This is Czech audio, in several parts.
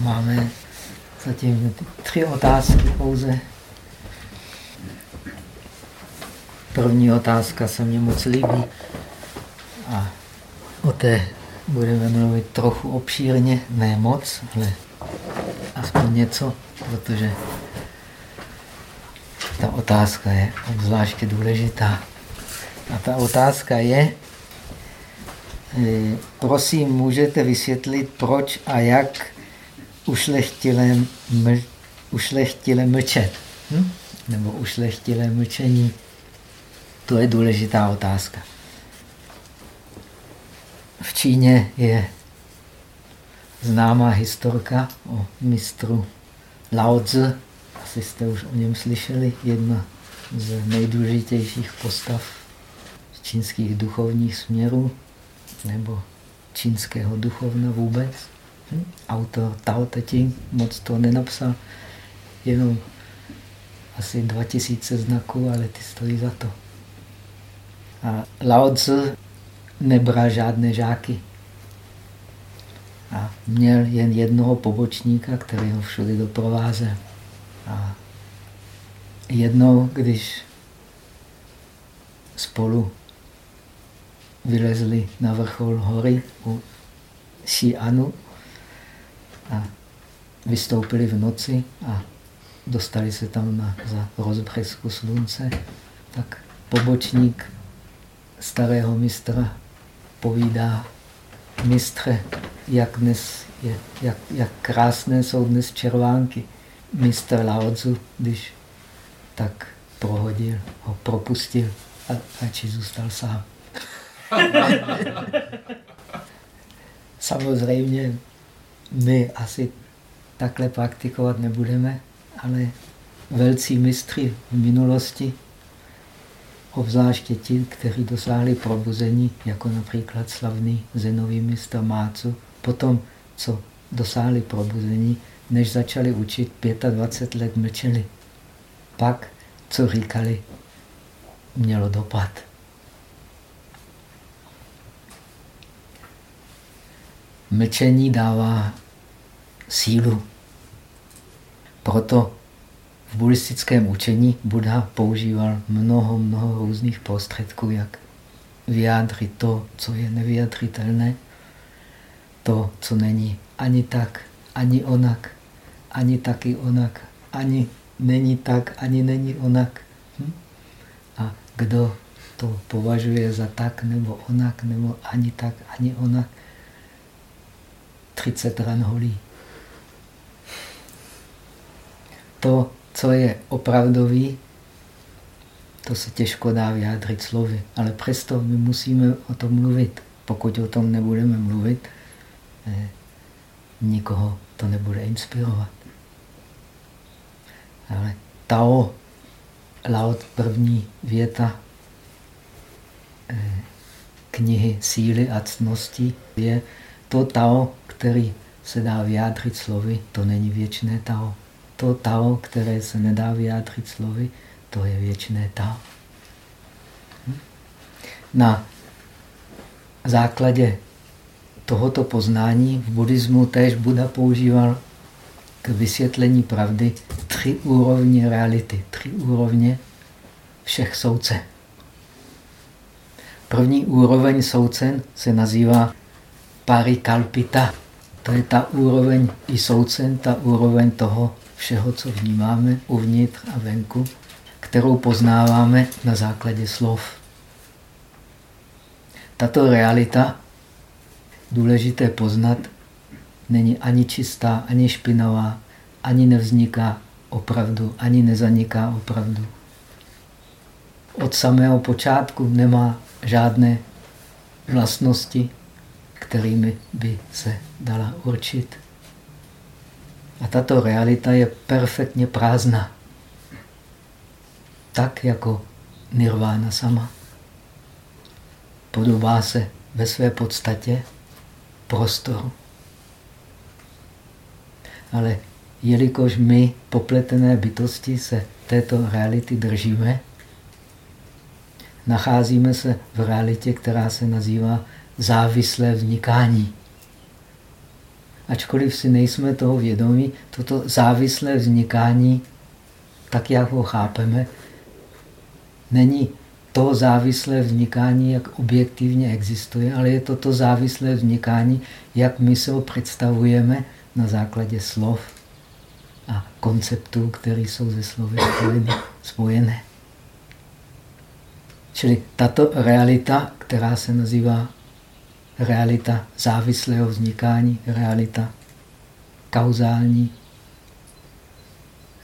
Máme zatím tři otázky pouze. První otázka se mně moc líbí a o té budeme mluvit trochu obšírně, ne moc, ale aspoň něco, protože ta otázka je obzvláště důležitá. A ta otázka je, eh, prosím, můžete vysvětlit, proč a jak ušlechtilé, ml, ušlechtilé mlčet? Hm? Nebo ušlechtilé mlčení? To je důležitá otázka. V Číně je známá historka o mistru Lao Tzu. Asi jste už o něm slyšeli. Jedna z nejdůležitějších postav čínských duchovních směrů nebo čínského duchovna vůbec. Hm? Autor Tao Te moc to nenapsal, jenom asi 2000 znaků, ale ty stojí za to. A Lao Tzu nebral žádné žáky. A měl jen jednoho pobočníka, který ho všude doprovázel. A jednou, když spolu vylezli na vrchol hory u Xi'anu a vystoupili v noci a dostali se tam na, za rozbřesku slunce, tak pobočník starého mistra povídá mistře, jak, dnes je, jak, jak krásné jsou dnes červánky. Mistr Lao když tak prohodil, ho propustil a radši zůstal sám. Samozřejmě my asi takhle praktikovat nebudeme, ale velcí mistři v minulosti obzvláště ti, kteří dosáhli probuzení, jako například slavný zenový mistr Mácu, potom, co dosáhli probuzení, než začali učit, 25 let mlčeli. Pak, co říkali, mělo dopad. Mlčení dává sílu. Proto v buddhistickém učení Buddha používal mnoho, mnoho různých prostředků, jak vyjádřit to, co je nevyjadřitelné, to, co není ani tak, ani onak, ani taky onak, ani není tak, ani není onak. Hm? A kdo to považuje za tak nebo onak, nebo ani tak, ani onak, 30 ran holí. To co je opravdový, to se těžko dá vyjádřit slovy, ale přesto my musíme o tom mluvit. Pokud o tom nebudeme mluvit, eh, nikoho to nebude inspirovat. Ale Tao, Laot, první věta eh, knihy síly a ctnosti je to Tao, který se dá vyjádřit slovy, to není věčné Tao to Tao, které se nedá vyjádřit slovy, to je věčné Tao. Hm? Na základě tohoto poznání v buddhismu též Buddha používal k vysvětlení pravdy tři úrovně reality, tři úrovně všech souce. První úroveň soucen se nazývá parikalpita. To je ta úroveň i soucen, ta úroveň toho, všeho, co vnímáme uvnitř a venku, kterou poznáváme na základě slov. Tato realita, důležité poznat, není ani čistá, ani špinavá, ani nevzniká opravdu, ani nezaniká opravdu. Od samého počátku nemá žádné vlastnosti, kterými by se dala určit. A tato realita je perfektně prázdná. Tak jako nirvána sama. Podobá se ve své podstatě prostoru. Ale jelikož my, popletené bytosti, se této reality držíme, nacházíme se v realitě, která se nazývá závislé vznikání. ačkoliv si nejsme toho vědomí, toto závislé vznikání, tak jak ho chápeme, není to závislé vznikání, jak objektivně existuje, ale je to to závislé vznikání, jak my se ho představujeme na základě slov a konceptů, které jsou ze slovy spojené. Čili tato realita, která se nazývá realita závislého vznikání, realita kauzální,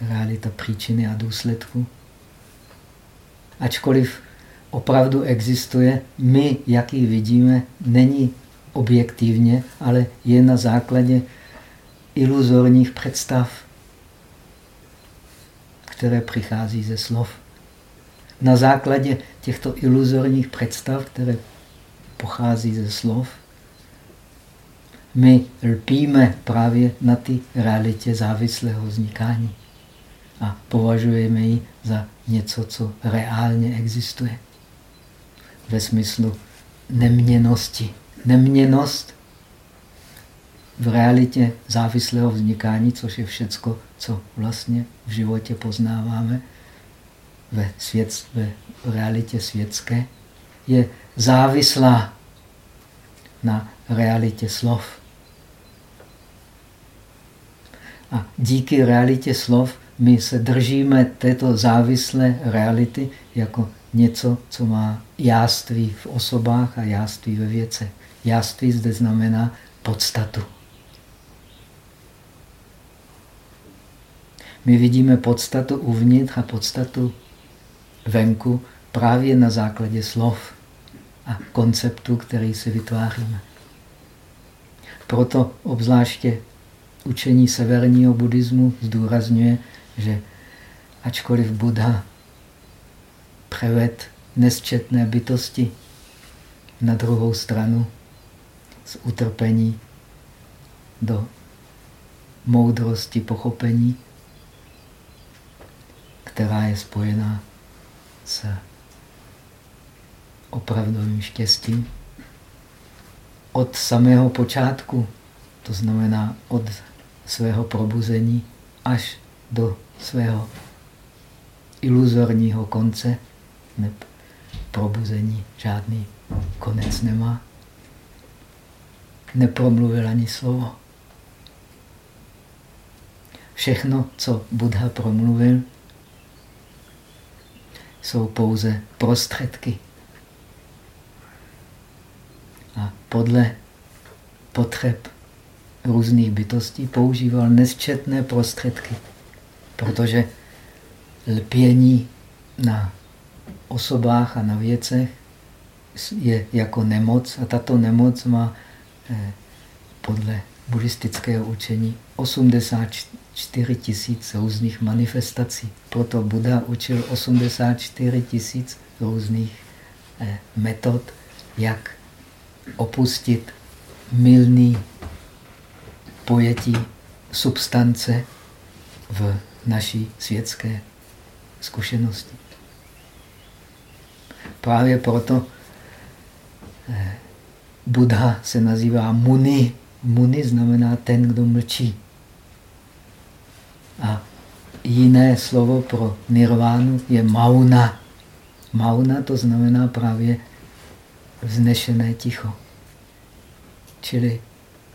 realita příčiny a důsledku. Ačkoliv opravdu existuje, my, jak ji vidíme, není objektivně, ale je na základě iluzorních představ, které přichází ze slov. Na základě těchto iluzorních představ, které pochází ze slov, my lpíme právě na ty realitě závislého vznikání a považujeme ji za něco, co reálně existuje. Ve smyslu neměnosti. Neměnost v realitě závislého vznikání, což je všecko, co vlastně v životě poznáváme, ve, svět, ve realitě světské, je závislá na realitě slov. A díky realitě slov my se držíme této závislé reality jako něco, co má jáství v osobách a jáství ve věce. Jáství zde znamená podstatu. My vidíme podstatu uvnitř a podstatu venku právě na základě slov a konceptu, který si vytváříme. Proto obzvláště učení severního buddhismu zdůrazňuje, že ačkoliv Buddha převed nesčetné bytosti na druhou stranu z utrpení do moudrosti pochopení, která je spojená s opravdovým štěstím. Od samého počátku, to znamená od svého probuzení až do svého iluzorního konce, ne, probuzení žádný konec nemá. Nepromluvil ani slovo. Všechno, co Buddha promluvil, jsou pouze prostředky. A podle potřeb různých bytostí používal nesčetné prostředky, protože lpění na osobách a na věcech je jako nemoc a tato nemoc má eh, podle buddhistického učení 84 tisíc různých manifestací. Proto Buddha učil 84 tisíc různých eh, metod, jak opustit milný pojetí substance v naší světské zkušenosti. Právě proto eh, Buddha se nazývá Muni. Muni znamená ten, kdo mlčí. A jiné slovo pro nirvánu je mauna. Mauna to znamená právě vznešené ticho. Čili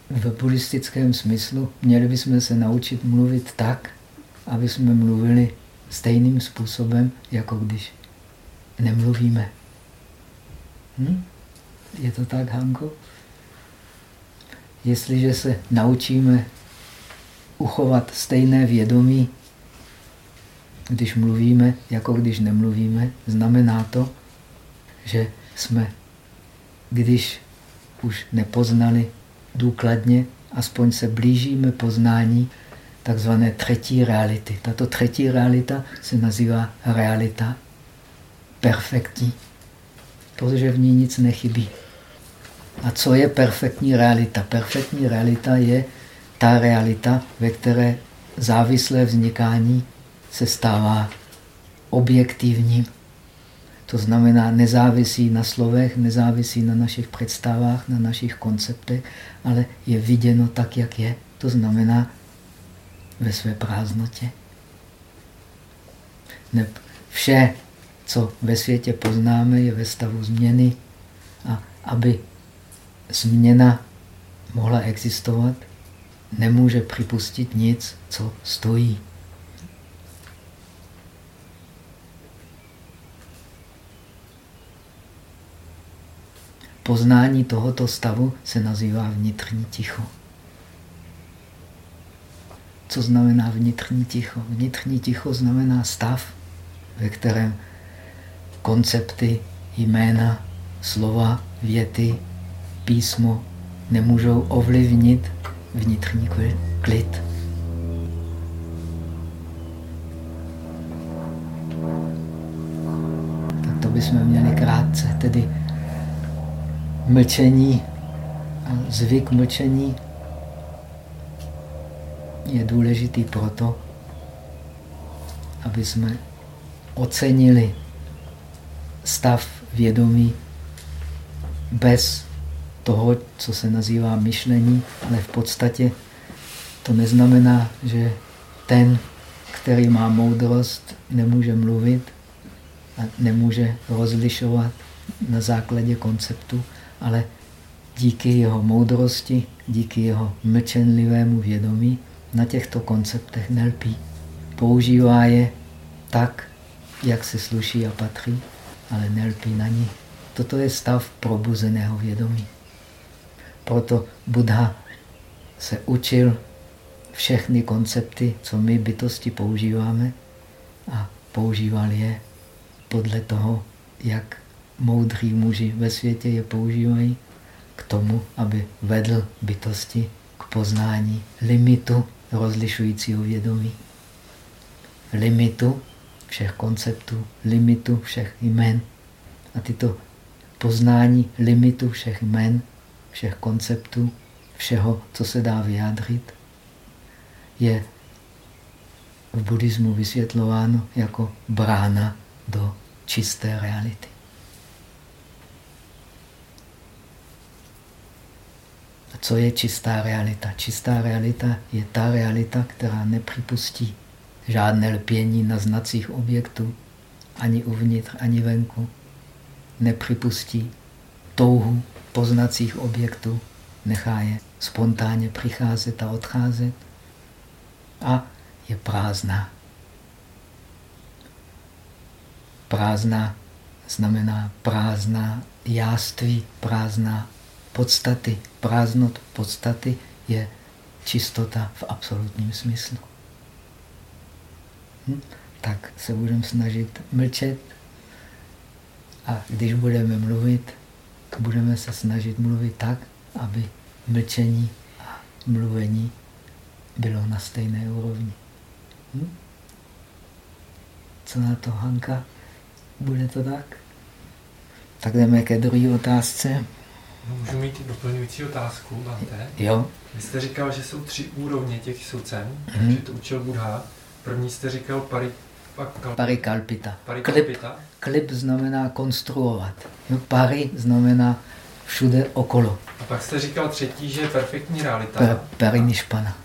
v buddhistickém smyslu měli bychom se naučit mluvit tak, aby jsme mluvili stejným způsobem, jako když nemluvíme. Hm? Je to tak, Hanko? Jestliže se naučíme uchovat stejné vědomí, když mluvíme, jako když nemluvíme, znamená to, že jsme, když už nepoznali důkladně, aspoň se blížíme poznání takzvané třetí reality. Tato třetí realita se nazývá realita perfektní, protože v ní nic nechybí. A co je perfektní realita? Perfektní realita je ta realita, ve které závislé vznikání se stává objektivním. To znamená, nezávisí na slovech, nezávisí na našich představách, na našich konceptech, ale je viděno tak, jak je. To znamená ve své prázdnotě. Vše, co ve světě poznáme, je ve stavu změny. A aby změna mohla existovat, nemůže připustit nic, co stojí. Poznání tohoto stavu se nazývá vnitřní ticho. Co znamená vnitřní ticho? Vnitřní ticho znamená stav, ve kterém koncepty, jména, slova, věty, písmo nemůžou ovlivnit vnitřní klid. Tak to bychom měli krátce, tedy mlčení, zvyk mlčení je důležitý proto, aby jsme ocenili stav vědomí bez toho, co se nazývá myšlení, ale v podstatě to neznamená, že ten, který má moudrost, nemůže mluvit a nemůže rozlišovat na základě konceptu, ale díky jeho moudrosti, díky jeho mlčenlivému vědomí na těchto konceptech nelpí. Používá je tak, jak se sluší a patří, ale nelpí na ní. Toto je stav probuzeného vědomí. Proto Buddha se učil všechny koncepty, co my bytosti používáme a používal je podle toho, jak moudří muži ve světě je používají k tomu, aby vedl bytosti k poznání limitu rozlišujícího vědomí. Limitu všech konceptů, limitu všech jmen. A tyto poznání limitu všech jmen, všech konceptů, všeho, co se dá vyjádřit, je v buddhismu vysvětlováno jako brána do čisté reality. Co je čistá realita? Čistá realita je ta realita, která nepřipustí žádné lpění na znacích objektů, ani uvnitř, ani venku. Nepřipustí touhu poznacích objektů, nechá je spontánně přicházet a odcházet a je prázdná. Prázdná znamená prázdná jáství, prázdná podstaty. Prázdnot podstaty je čistota v absolutním smyslu. Hm? Tak se budeme snažit mlčet a když budeme mluvit, budeme se snažit mluvit tak, aby mlčení a mluvení bylo na stejné úrovni. Hm? Co na to, Hanka? Bude to tak? Tak jdeme ke druhé otázce. Můžu mít doplňující otázku, Bante? Jo. Vy jste říkal, že jsou tři úrovně těch soucen, mm. že to učil Buddha. První jste říkal pari, parikalpita. Parikalpita. Klip, klip znamená konstruovat. No, pari znamená všude okolo. A pak jste říkal třetí, že je perfektní realita. Per, perinišpana.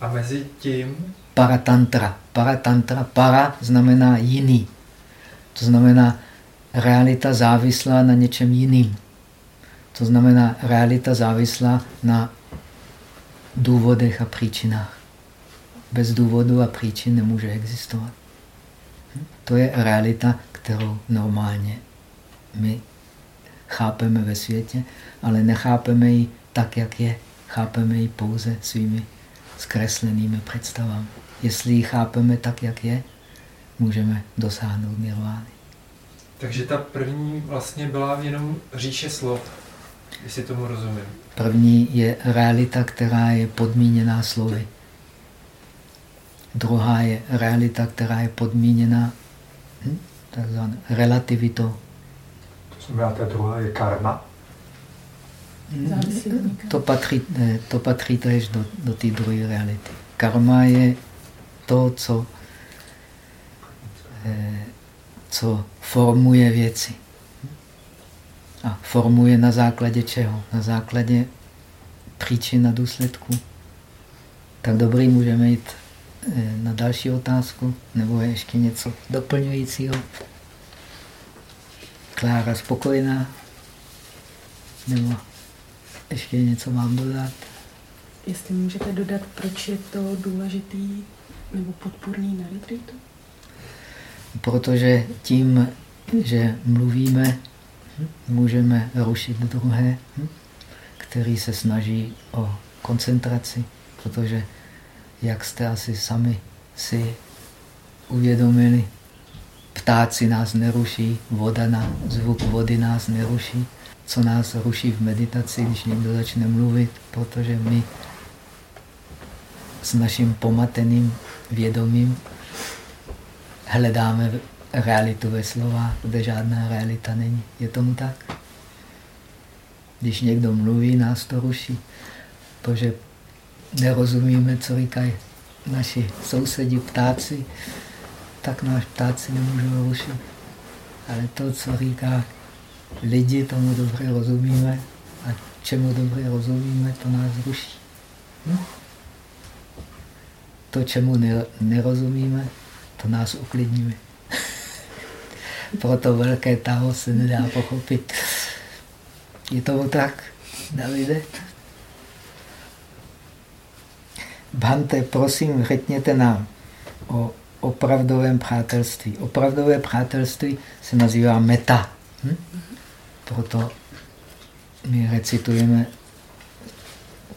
A mezi tím? Paratantra. Paratantra. Para znamená jiný. To znamená realita závislá na něčem jiným. To znamená realita závislá na důvodech a příčinách. Bez důvodu a příčin nemůže existovat. To je realita, kterou normálně my chápeme ve světě, ale nechápeme ji tak, jak je. Chápeme ji pouze svými zkreslenými představami. Jestli ji chápeme tak, jak je, můžeme dosáhnout nirvány. Takže ta první vlastně byla jenom říše slov, jestli tomu rozumím. První je realita, která je podmíněná slovy. Druhá je realita, která je podmíněna hm, takzvanou relativitou. To znamená, ta druhá je karma. To patří, to patří tež do, do té druhé reality. Karma je to, co, eh, co formuje věci. A formuje na základě čeho? Na základě příčin a důsledků. Tak dobrý, můžeme jít eh, na další otázku, nebo je ještě něco doplňujícího? Klára spokojená? Nebo ještě něco mám dodat? Jestli můžete dodat, proč je to důležitý nebo podporný na retreatu? Protože tím, že mluvíme, můžeme rušit druhé, který se snaží o koncentraci, protože, jak jste asi sami si uvědomili, ptáci nás neruší, voda na, zvuk vody nás neruší. Co nás ruší v meditaci, když někdo začne mluvit, protože my s naším pomateným vědomím hledáme realitu ve slovách, kde žádná realita není. Je tomu tak? Když někdo mluví, nás to ruší, protože nerozumíme, co říkají naši sousedi, ptáci, tak náš ptáci nemůžou rušit. Ale to, co říká lidi, tomu dobře rozumíme a čemu dobře rozumíme, to nás ruší. Hm? To, čemu nerozumíme, to nás uklidňuje. Proto velké taho se nedá pochopit. Je to tak, Davide? Bante, prosím, řekněte nám o opravdovém přátelství. Opravdové přátelství se nazývá meta. Hm? Proto my recitujeme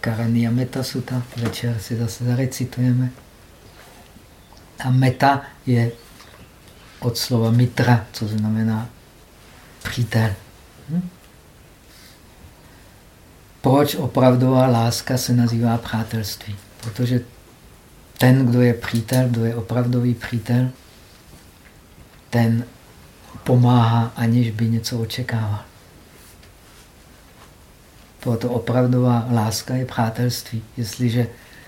Karania Meta Sutta, večer si zase zarecitujeme. A meta je od slova mitra, co znamená přítel. Hm? Proč opravdová láska se nazývá přátelství? Protože ten, kdo je přítel, kdo je opravdový přítel, ten pomáhá, aniž by něco očekával. Proto opravdová láska je přátelství. Jestliže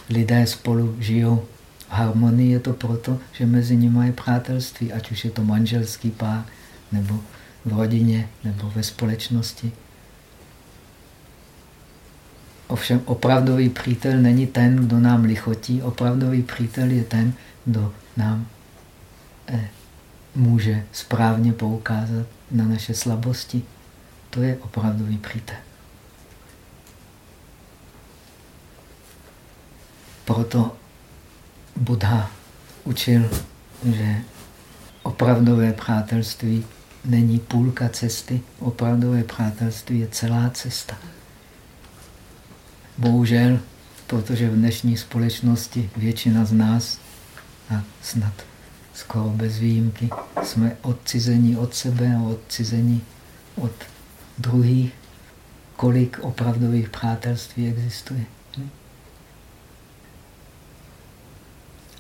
lidé spolu žijou v harmonii, je to proto, že mezi nimi je přátelství, ať už je to manželský pár, nebo v rodině, nebo ve společnosti. Ovšem opravdový přítel není ten, kdo nám lichotí. Opravdový přítel je ten, kdo nám eh, může správně poukázat na naše slabosti. To je opravdový přítel. Proto Buddha učil, že opravdové přátelství není půlka cesty, opravdové přátelství je celá cesta. Bohužel, protože v dnešní společnosti většina z nás, a snad skoro bez výjimky, jsme odcizení od sebe a odcizení od druhých, kolik opravdových přátelství existuje. Hm?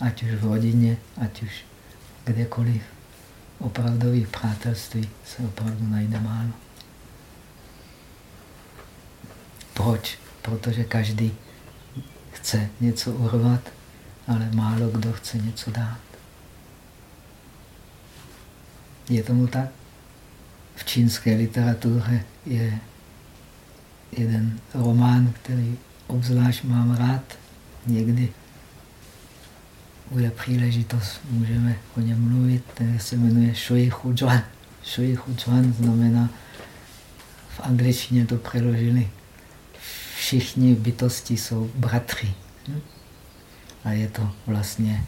Ať už v rodině, ať už kdekoliv. Opravdových přátelství se opravdu najde málo. Proč? protože každý chce něco urvat, ale málo kdo chce něco dát. Je tomu tak? V čínské literatuře je jeden román, který obzvlášť mám rád. Někdy bude příležitost, můžeme o něm mluvit, který se jmenuje Shui Hu Zhuan. Shui znamená, v angličtině to přeložili všichni bytosti jsou bratři. A je to vlastně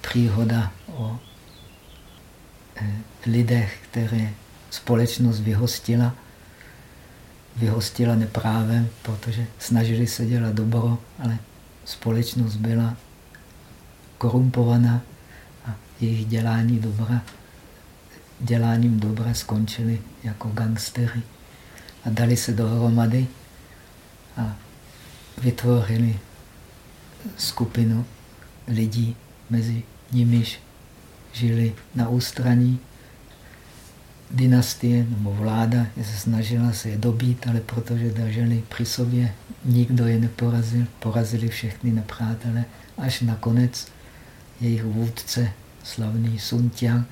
příhoda o eh, lidech, které společnost vyhostila. Vyhostila neprávem, protože snažili se dělat dobro, ale společnost byla korumpovaná a jejich dělání dobra, děláním dobra skončili jako gangstery a dali se dohromady a vytvořili skupinu lidí, mezi nimiž žili na ústraní. Dynastie nebo vláda se snažila se je dobít, ale protože drželi při sobě, nikdo je neporazil, porazili všechny nepřátele, až nakonec jejich vůdce, slavný Sun Tian,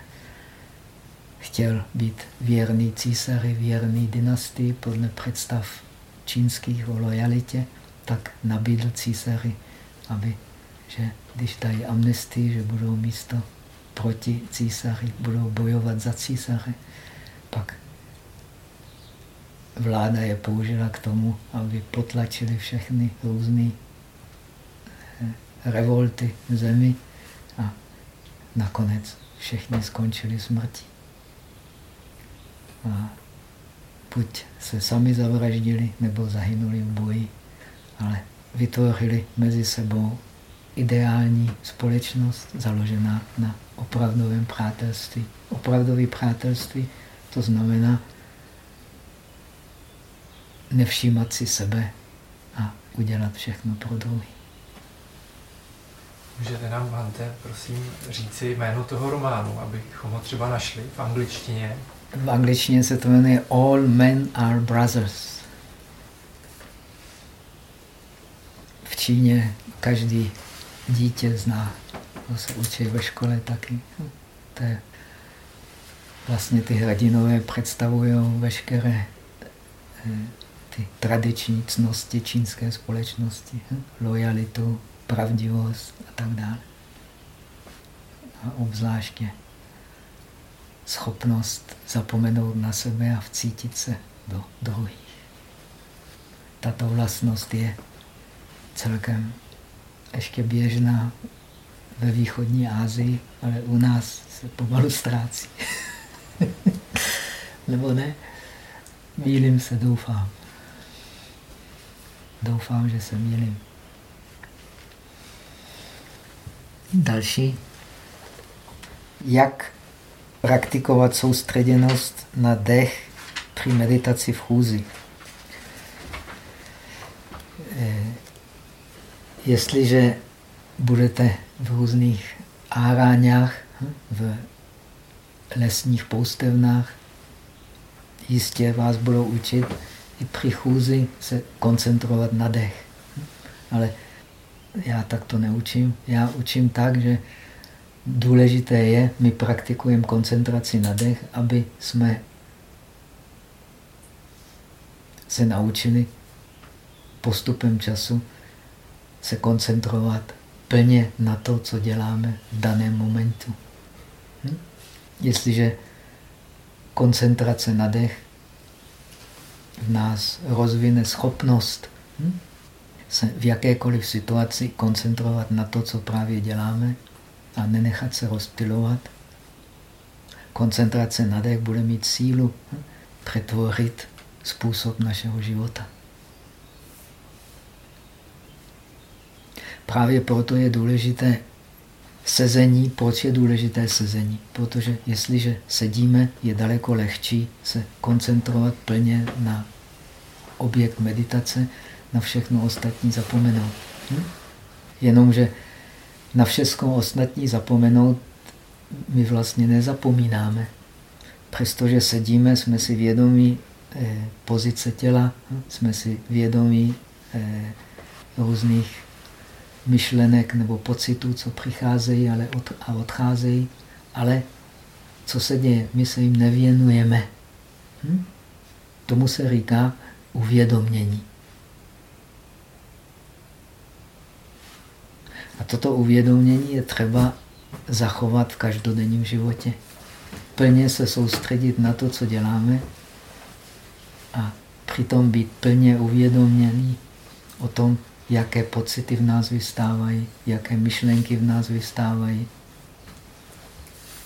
chtěl být věrný císaři, věrný dynastii podle představ čínských o lojalitě, tak nabídl císaři, aby, že když dají amnestii, že budou místo proti císaři, budou bojovat za císaře, pak vláda je použila k tomu, aby potlačili všechny různé eh, revolty v zemi nakonec všichni skončili smrtí. A buď se sami zavraždili, nebo zahynuli v boji, ale vytvořili mezi sebou ideální společnost založená na opravdovém přátelství. Opravdové přátelství to znamená nevšímat si sebe a udělat všechno pro druhý. Můžete nám, Hante, prosím, říci jméno toho románu, abychom ho třeba našli v angličtině? V angličtině se to jmenuje All Men Are Brothers. V Číně každý dítě zná, to se učí ve škole taky. To je, vlastně ty hrdinové představují veškeré eh, ty tradiční cnosti čínské společnosti. Hm? Lojalitu, pravdivost a tak dále. A obzvláště schopnost zapomenout na sebe a vcítit se do druhých. Tato vlastnost je celkem ještě běžná ve východní Asii, ale u nás se pomalu ztrácí. Nebo ne? Mílim se, doufám. Doufám, že se mílim. Další. Jak praktikovat soustředěnost na dech při meditaci v chůzi? Eh, jestliže budete v různých áráňách, hm, v lesních poustevnách, jistě vás budou učit i při chůzi se koncentrovat na dech. Ale já tak to neučím. Já učím tak, že důležité je, my praktikujeme koncentraci na dech, aby jsme se naučili postupem času se koncentrovat plně na to, co děláme v daném momentu. Hm? Jestliže koncentrace na dech v nás rozvine schopnost hm? Se v jakékoliv situaci koncentrovat na to, co právě děláme a nenechat se rozptilovat. Koncentrace na dech bude mít sílu přetvořit způsob našeho života. Právě proto je důležité sezení. Proč je důležité sezení? Protože jestliže sedíme, je daleko lehčí se koncentrovat plně na objekt meditace, na všechno ostatní zapomenout. Hm? Jenomže na všechno ostatní zapomenout my vlastně nezapomínáme. Přestože sedíme, jsme si vědomí eh, pozice těla, hm? jsme si vědomí eh, různých myšlenek nebo pocitů, co přicházejí ale od, a odcházejí, ale co se děje? My se jim nevěnujeme. Hm? Tomu se říká uvědomění. A toto uvědomění je třeba zachovat v každodenním životě. Plně se soustředit na to, co děláme a přitom být plně uvědoměný o tom, jaké pocity v nás vystávají, jaké myšlenky v nás vystávají,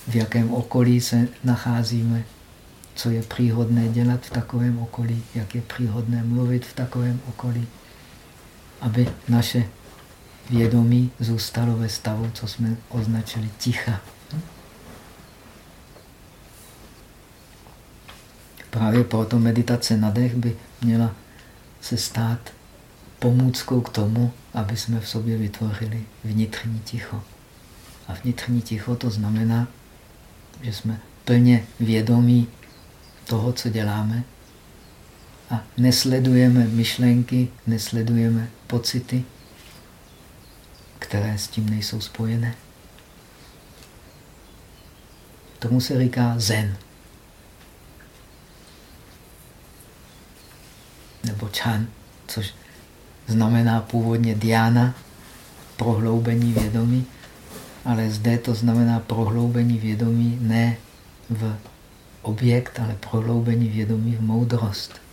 v jakém okolí se nacházíme, co je příhodné dělat v takovém okolí, jak je příhodné mluvit v takovém okolí, aby naše vědomí zůstalo ve stavu, co jsme označili ticha. Právě proto meditace na dech by měla se stát pomůckou k tomu, aby jsme v sobě vytvořili vnitřní ticho. A vnitřní ticho to znamená, že jsme plně vědomí toho, co děláme a nesledujeme myšlenky, nesledujeme pocity, které s tím nejsou spojené. Tomu se říká zen. Nebo čan, což znamená původně diana, prohloubení vědomí, ale zde to znamená prohloubení vědomí ne v objekt, ale prohloubení vědomí v moudrost.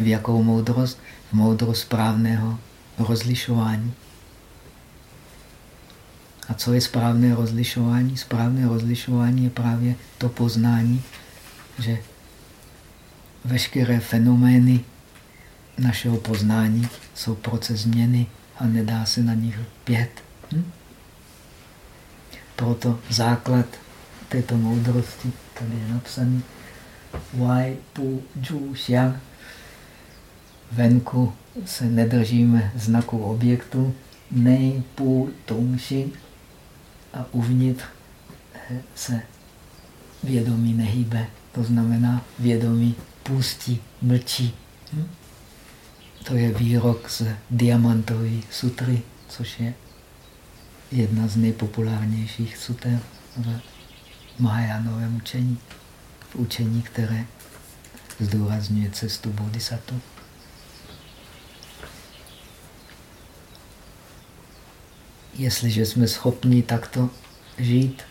V jakou moudrost? V moudrost správného rozlišování. A co je správné rozlišování? Správné rozlišování je právě to poznání, že veškeré fenomény našeho poznání jsou proces změny a nedá se na nich pět. Hm? Proto základ této moudrosti, tady je napsaný, Wai Pu Ju Xiang. Venku se nedržíme znaku objektu, Nej Tung Xi a uvnitř se vědomí nehýbe. To znamená, vědomí pustí, mlčí. Hm? To je výrok z diamantové sutry, což je jedna z nejpopulárnějších suter v Mahajánovém učení. V učení, které zdůrazňuje cestu bodhisattva. Jestliže jsme schopni takto žít,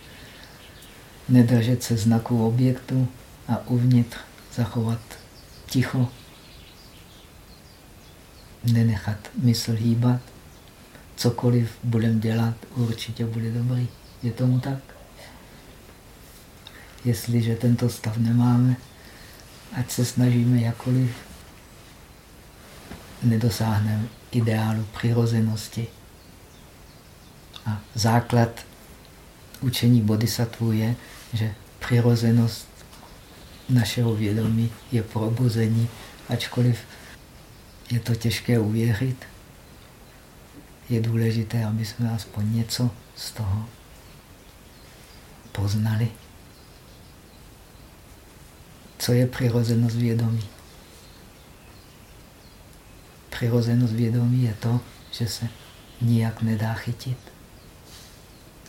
nedržet se znaku objektu a uvnitř zachovat ticho, nenechat mysl hýbat, cokoliv budeme dělat, určitě bude dobrý. Je tomu tak? Jestliže tento stav nemáme, ať se snažíme jakoliv, nedosáhneme ideálu přirozenosti. A základ učení bodhisattva je, že přirozenost našeho vědomí je probuzení, ačkoliv je to těžké uvěřit. Je důležité, aby jsme aspoň něco z toho poznali. Co je přirozenost vědomí? Přirozenost vědomí je to, že se nijak nedá chytit.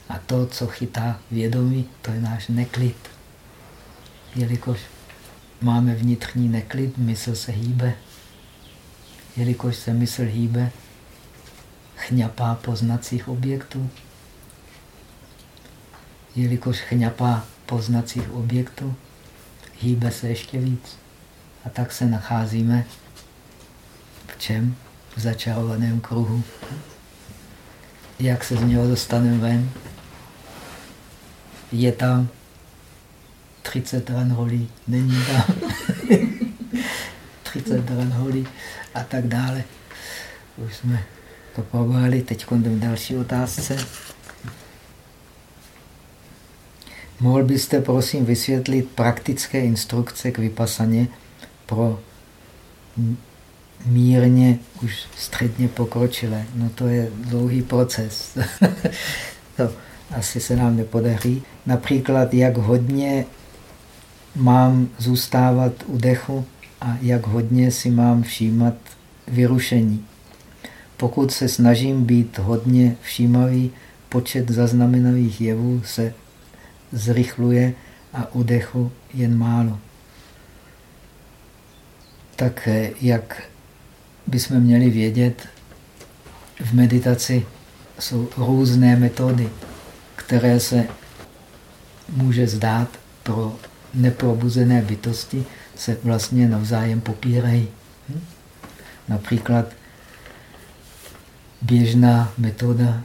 A to, co chytá vědomí, to je náš neklid. Jelikož máme vnitřní neklid, mysl se hýbe. Jelikož se mysl hýbe, chňapá poznacích objektů. Jelikož chňapá poznacích objektů, hýbe se ještě víc. A tak se nacházíme v čem? V začarovaném kruhu. Jak se z něho dostaneme ven? Je tam 30 ran holí, není tam 30 ran holí a tak dále. Už jsme to pobrali, teď jdem další otázce. Mohl byste prosím vysvětlit praktické instrukce k vypasaně pro mírně už středně pokročilé. No to je dlouhý proces. to asi se nám nepodaří. Například, jak hodně mám zůstávat u dechu a jak hodně si mám všímat vyrušení. Pokud se snažím být hodně všímavý, počet zaznamenavých jevů se zrychluje a u dechu jen málo. Tak eh, jak bychom měli vědět, v meditaci jsou různé metody, které se může zdát pro neprobuzené bytosti, se vlastně navzájem popírají. Hm? Například běžná metoda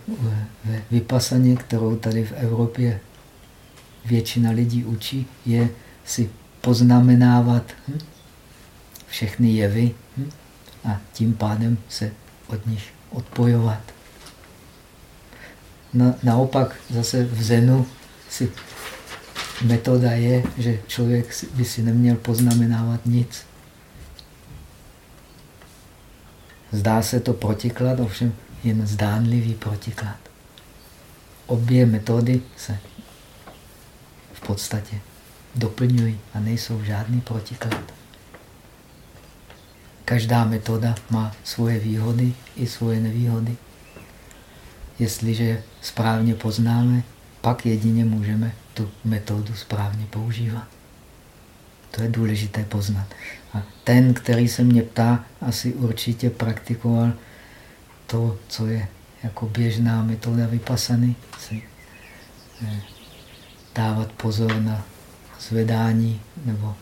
ve vypasaně, kterou tady v Evropě většina lidí učí, je si poznamenávat hm, všechny jevy hm, a tím pádem se od nich odpojovat. Na, naopak zase v Zenu si metoda je, že člověk by si neměl poznamenávat nic. Zdá se to protiklad, ovšem jen zdánlivý protiklad. Obě metody se v podstatě doplňují a nejsou žádný protiklad. Každá metoda má svoje výhody i svoje nevýhody. Jestliže správně poznáme, pak jedině můžeme tu metodu správně používat. To je důležité poznat. A ten, který se mě ptá, asi určitě praktikoval to, co je jako běžná metoda vypasany, si eh, dávat pozor na zvedání nebo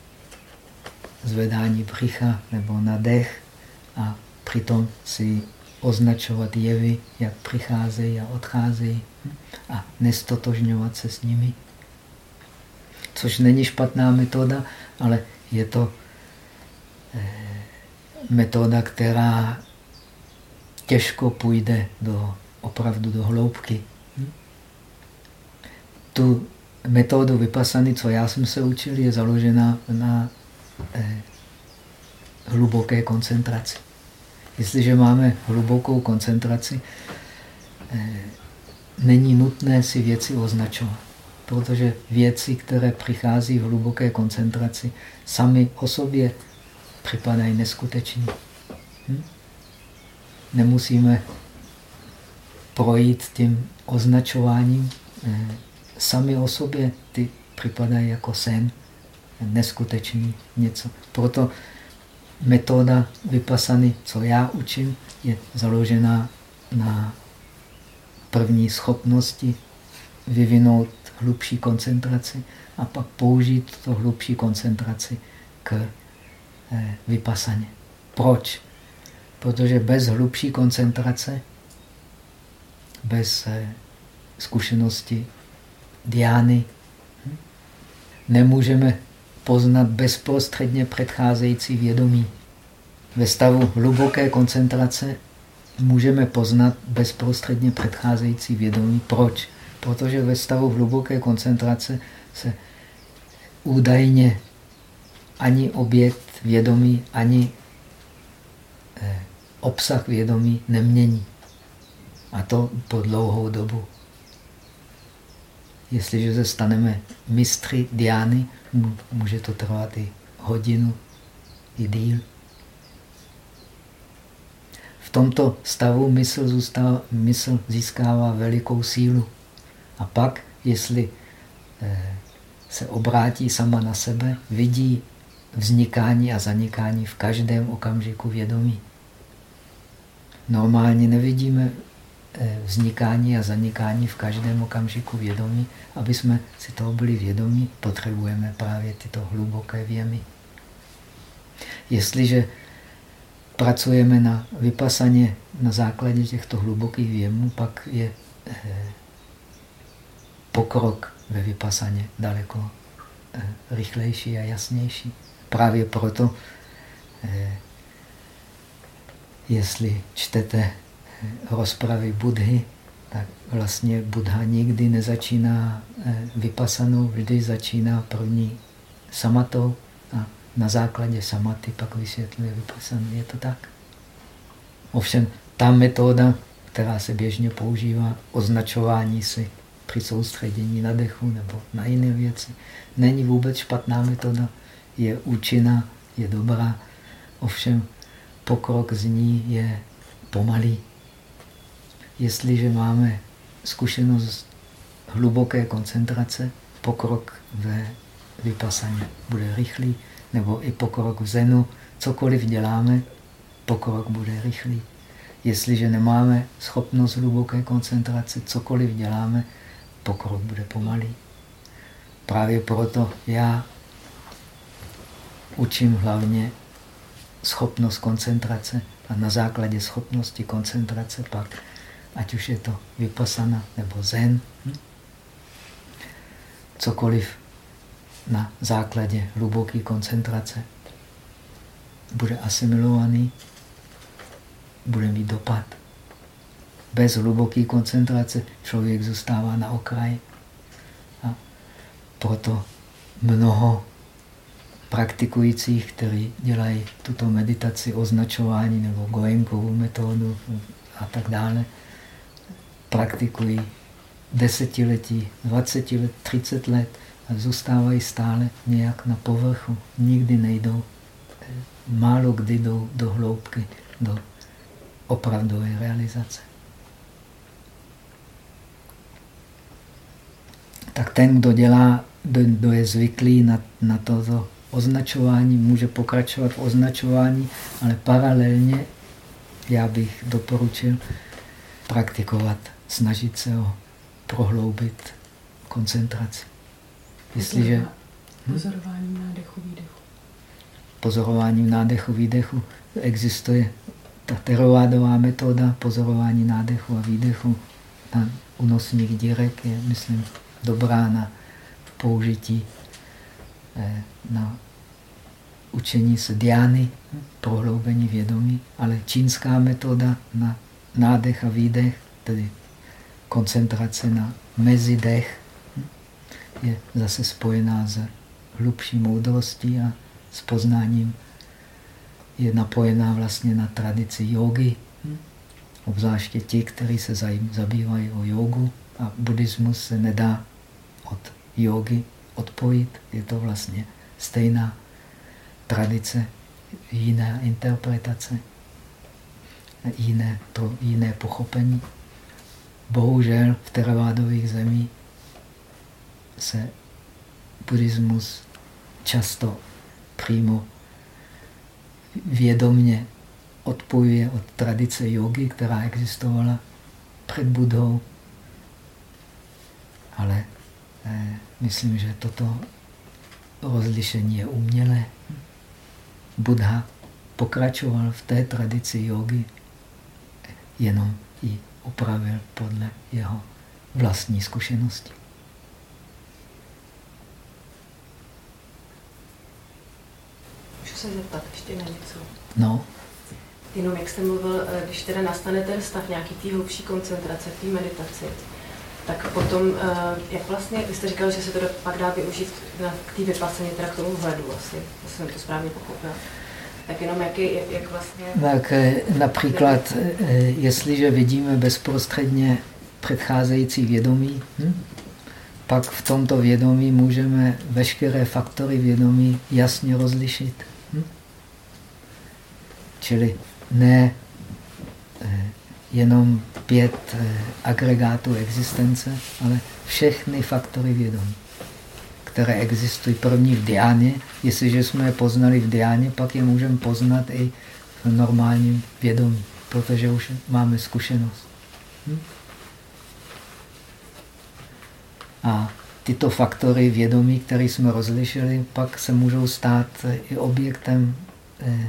zvedání břicha nebo na dech a přitom si označovat jevy, jak přicházejí a odcházejí a nestotožňovat se s nimi. Což není špatná metoda, ale je to eh, metoda, která těžko půjde do, opravdu do hloubky. Tu metodu vypasany, co já jsem se učil, je založena na eh, hluboké koncentraci. Jestliže máme hlubokou koncentraci, eh, není nutné si věci označovat, protože věci, které přichází v hluboké koncentraci, sami o sobě připadají neskutečný. Hm? Nemusíme projít tím označováním. Eh, sami o sobě ty připadají jako sen, neskutečný něco. Proto metoda vypasany, co já učím, je založená na první schopnosti vyvinout hlubší koncentraci a pak použít to hlubší koncentraci k eh, vypasaně. Proč? Protože bez hlubší koncentrace, bez eh, zkušenosti diány, hm, nemůžeme poznat bezprostředně předcházející vědomí. Ve stavu hluboké koncentrace můžeme poznat bezprostředně předcházející vědomí. Proč? Protože ve stavu hluboké koncentrace se údajně ani objekt vědomí, ani eh, obsah vědomí nemění. A to po dlouhou dobu. Jestliže se staneme mistry diány, může to trvat i hodinu, i díl. V tomto stavu mysl, zůstává, mysl získává velikou sílu. A pak, jestli eh, se obrátí sama na sebe, vidí vznikání a zanikání v každém okamžiku vědomí. Normálně nevidíme vznikání a zanikání v každém okamžiku vědomí. Aby jsme si toho byli vědomí, potřebujeme právě tyto hluboké věmy. Jestliže pracujeme na vypasaně na základě těchto hlubokých věmů, pak je eh, pokrok ve vypasaně daleko eh, rychlejší a jasnější. Právě proto, jestli čtete rozpravy Budhy, tak vlastně Buddha nikdy nezačíná eh, vypasanou, vždy začíná první samatou a na základě samaty pak vysvětluje vypasanou. Je to tak? Ovšem, ta metoda, která se běžně používá, označování si při soustředění na dechu nebo na jiné věci, není vůbec špatná metoda, je účinná, je dobrá, ovšem pokrok z ní je pomalý jestliže máme zkušenost hluboké koncentrace, pokrok ve vypasaně bude rychlý, nebo i pokrok v zenu, cokoliv děláme, pokrok bude rychlý. Jestliže nemáme schopnost hluboké koncentrace, cokoliv děláme, pokrok bude pomalý. Právě proto já učím hlavně schopnost koncentrace a na základě schopnosti koncentrace pak ať už je to vypasana nebo zen, hm? cokoliv na základě hluboké koncentrace bude asimilovaný, bude mít dopad. Bez hluboké koncentrace člověk zůstává na okraji. A proto mnoho praktikujících, kteří dělají tuto meditaci, označování nebo goenkovou metodu a tak dále, praktikují desetiletí, 20 let, 30 let a zůstávají stále nějak na povrchu. Nikdy nejdou, málo kdy jdou do hloubky, do opravdové realizace. Tak ten, kdo dělá, kdo je zvyklý na, na toto označování, může pokračovat v označování, ale paralelně já bych doporučil praktikovat, snažit se o prohloubit koncentraci. Jestliže... Pozorování nádechu, výdechu. Pozorováním nádechu, výdechu existuje ta terovádová metoda pozorování nádechu a výdechu na unosních dírek je, myslím, dobrá na použití eh, na učení se diány, prohloubení vědomí, ale čínská metoda na nádech a výdech, tedy koncentrace na mezidech, je zase spojená s hlubší moudrostí a s poznáním. Je napojená vlastně na tradici jogy, obzvláště ti, kteří se zabývají o jogu a buddhismus se nedá od jogy odpojit. Je to vlastně stejná tradice, jiná interpretace, jiné, to, jiné pochopení. Bohužel v teravádových zemích se buddhismus často přímo vědomně odpojuje od tradice jogy, která existovala před Budhou. Ale eh, myslím, že toto rozlišení je umělé. Buddha pokračoval v té tradici jogy, jenom upravil podle jeho vlastní zkušenosti. Můžu se zeptat ještě na něco? No. Jenom jak jste mluvil, eh, když teda nastane ten stav nějaký té hlubší koncentrace v té meditaci, tak potom, eh, jak vlastně, vy jste říkal, že se to pak dá využít na, k té vyplaceně, teda k tomu vhledu asi, jestli jsem to správně pochopila. Tak jenom jak, jak vlastně... Tak eh, například, jestliže vidíme bezprostředně předcházející vědomí, hm? pak v tomto vědomí můžeme veškeré faktory vědomí jasně rozlišit. Hm? Čili ne eh, jenom pět eh, agregátů existence, ale všechny faktory vědomí, které existují první v diáně. Jestliže jsme je poznali v diáně, pak je můžeme poznat i v normálním vědomí, protože už máme zkušenost. Hm? A tyto faktory vědomí, které jsme rozlišili, pak se můžou stát i objektem eh,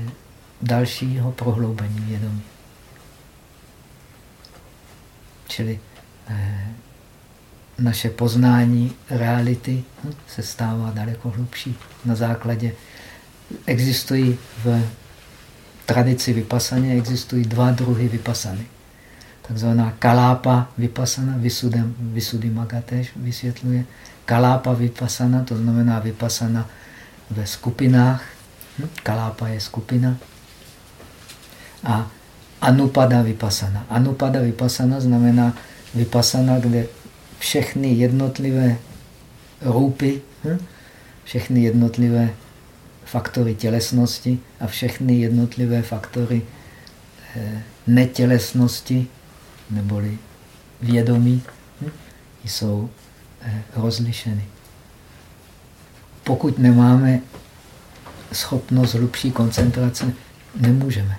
dalšího prohloubení vědomí. Čili eh, naše poznání reality hm, se stává daleko hlubší. Na základě existují v tradici vypasaně existují dva druhy vypasany. Takzvaná kalápa vypasana, vysudem, vysudy magatež vysvětluje. Kalápa vypasana, to znamená vypasana ve skupinách. Hm, kalápa je skupina, a anupada vypasana. Anupada vypasana znamená vypasana, kde všechny jednotlivé růpy, hm? všechny jednotlivé faktory tělesnosti a všechny jednotlivé faktory eh, netělesnosti neboli vědomí hm? jsou eh, rozlišeny. Pokud nemáme schopnost hlubší koncentrace, nemůžeme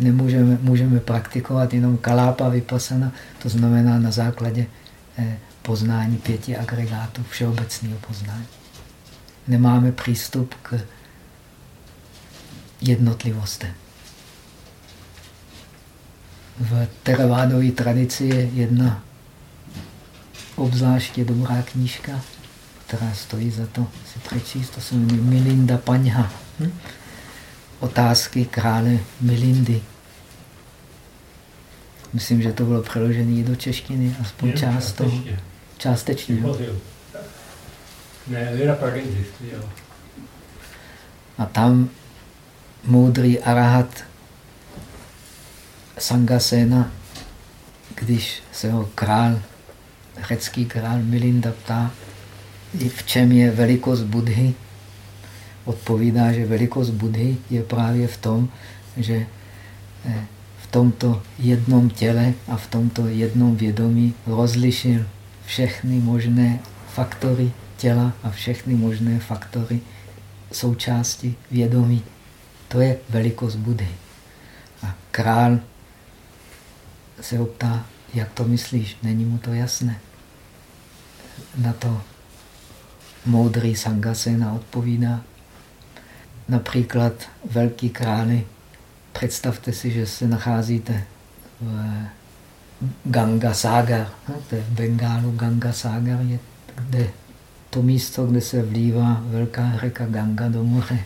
nemůžeme, můžeme praktikovat jenom kalápa vypasana, to znamená na základě eh, poznání pěti agregátů, všeobecného poznání. Nemáme přístup k jednotlivostem. V teravádové tradici je jedna obzvláště dobrá knížka, která stojí za to si přečíst, to se jmenuje Milinda Paňha. Hm? Otázky krále Milindy. Myslím, že to bylo přeložené do češtiny, aspoň část toho. Částečně. Jo? Ne, Lira pak existuje. A tam moudrý arahat Sangasena, když se ho král, řecký král Milinda ptá, v čem je velikost Budhy, odpovídá, že velikost Budhy je právě v tom, že eh, tomto jednom těle a v tomto jednom vědomí rozlišil všechny možné faktory těla a všechny možné faktory součásti vědomí. To je velikost Budhy. A král se optá, jak to myslíš, není mu to jasné. Na to moudrý Sangasena odpovídá. Například velký králi, představte si, že se nacházíte v Ganga Sagar, no, to je v Bengálu Ganga Sagar, je kde to místo, kde se vlívá velká řeka Ganga do moře,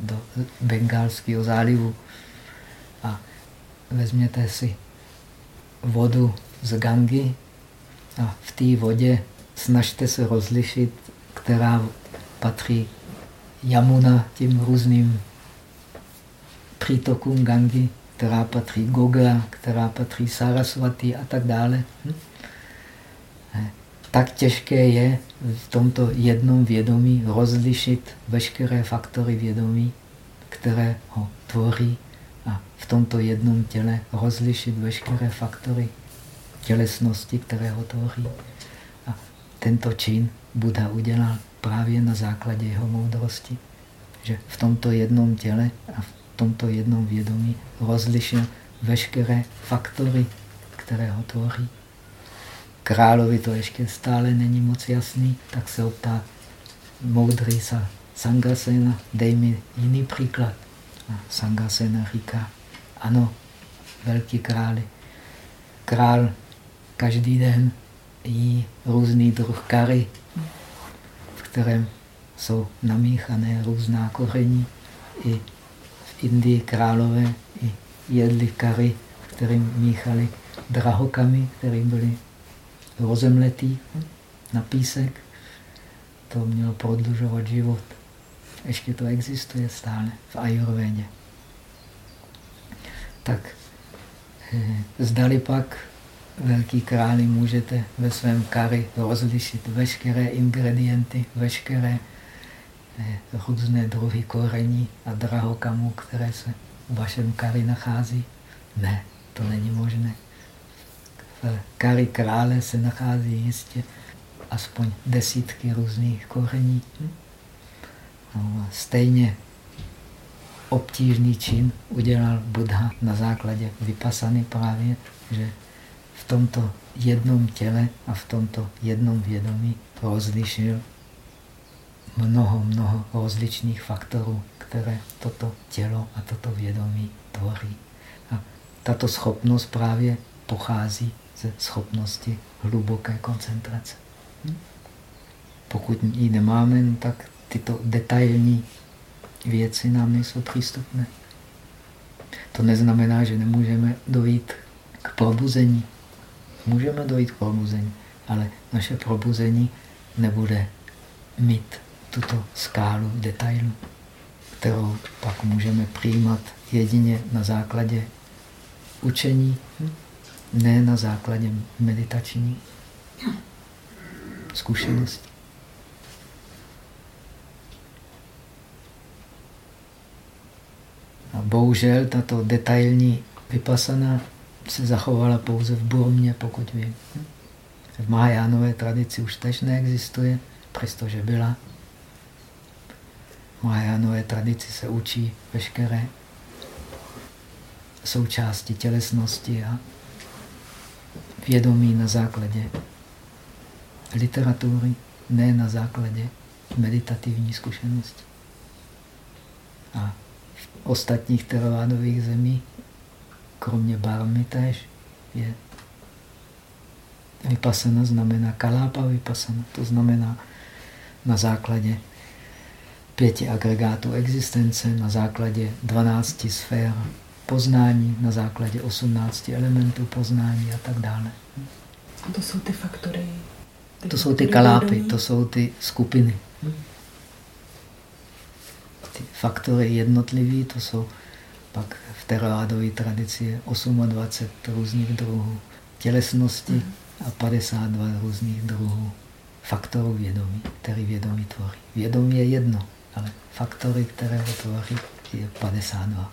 do Bengálského zálivu. A vezměte si vodu z Gangy a v té vodě snažte se rozlišit, která patří Yamuna, tím různým přítokům Gangy, která patří Goga, která patří Sarasvati a tak dále. Hm? Tak těžké je v tomto jednom vědomí rozlišit veškeré faktory vědomí, které ho tvoří a v tomto jednom těle rozlišit veškeré faktory tělesnosti, které ho tvoří. A tento čin Buddha udělal právě na základě jeho moudrosti, že v tomto jednom těle a v tomto jednom vědomí rozlišil veškeré faktory, které ho tvoří. Královi to ještě stále není moc jasný, tak se optá moudrý sa Sangasena, dej mi jiný příklad. A Sangasena říká, ano, velký králi. Král každý den jí různý druh kary, v kterém jsou namíchané různá koření. I Indii králové i jedli kary, kterým míchali drahokamy, které byly rozemletý na písek. To mělo prodlužovat život. Ještě to existuje stále v Ajurvédě. Tak eh, zdali pak velký králi můžete ve svém kary rozlišit veškeré ingredienty, veškeré různé druhy korení a drahokamů, které se v vašem kary nachází? Ne, to není možné v kary krále se nachází jistě aspoň desítky různých koření. No, stejně obtížný čin udělal Buddha na základě vypasany právě, že v tomto jednom těle a v tomto jednom vědomí rozlišil mnoho, mnoho rozličných faktorů, které toto tělo a toto vědomí tvoří. A tato schopnost právě pochází ze schopnosti hluboké koncentrace. Hm? Pokud ji nemáme, no tak tyto detailní věci nám nejsou přístupné. To neznamená, že nemůžeme dojít k probuzení. Můžeme dojít k probuzení, ale naše probuzení nebude mít tuto skálu detailu, kterou pak můžeme přijímat jedině na základě učení. Ne na základě meditační zkušenosti. A bohužel tato detailní vypasana se zachovala pouze v Burmě, pokud vím. V Mahajánové tradici už tež neexistuje, přestože byla. Mahajánové tradici se učí veškeré součásti tělesnosti a vědomí na základě literatury, ne na základě meditativní zkušenosti. A v ostatních teravádových zemí, kromě Barmy též, je vypasana znamená kalápa vypasana, to znamená na základě pěti agregátů existence, na základě dvanácti sfér poznání na základě 18 elementů poznání a tak dále. A to jsou ty faktory? Ty to jsou ty kalápy, to jsou ty skupiny. Ty faktory jednotlivý, to jsou pak v teravádové tradici je 28 různých druhů tělesnosti a 52 různých druhů faktorů vědomí, který vědomí tvoří. Vědomí je jedno, ale faktory, které ho tvoří, je 52.